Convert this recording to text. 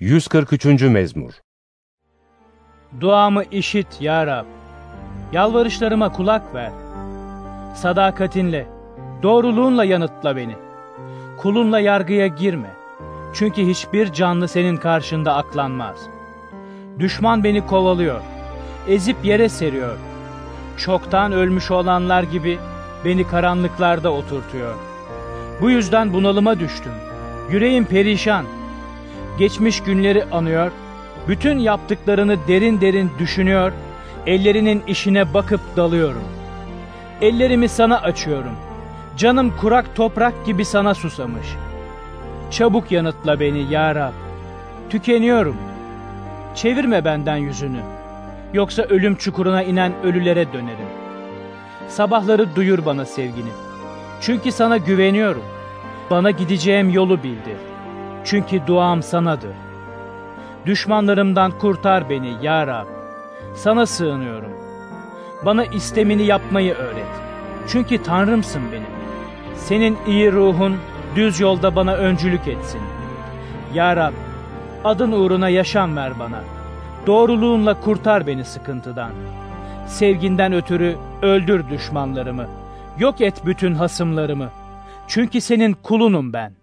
143. Mezmur Duamı işit ya Rab. Yalvarışlarıma kulak ver. Sadakatinle, doğruluğunla yanıtla beni. Kulunla yargıya girme. Çünkü hiçbir canlı senin karşında aklanmaz. Düşman beni kovalıyor. Ezip yere seriyor. Çoktan ölmüş olanlar gibi beni karanlıklarda oturtuyor. Bu yüzden bunalıma düştüm. Yüreğim perişan. Geçmiş günleri anıyor, bütün yaptıklarını derin derin düşünüyor, ellerinin işine bakıp dalıyorum. Ellerimi sana açıyorum. Canım kurak toprak gibi sana susamış. Çabuk yanıtla beni ya Rab. Tükeniyorum. Çevirme benden yüzünü. Yoksa ölüm çukuruna inen ölülere dönerim. Sabahları duyur bana sevgini. Çünkü sana güveniyorum. Bana gideceğim yolu bildir. Çünkü duam sanadır. Düşmanlarımdan kurtar beni ya Rab. Sana sığınıyorum. Bana istemini yapmayı öğret. Çünkü Tanrımsın benim. Senin iyi ruhun düz yolda bana öncülük etsin. Ya Rab, adın uğruna yaşam ver bana. Doğruluğunla kurtar beni sıkıntıdan. Sevginden ötürü öldür düşmanlarımı. Yok et bütün hasımlarımı. Çünkü senin kulunum ben.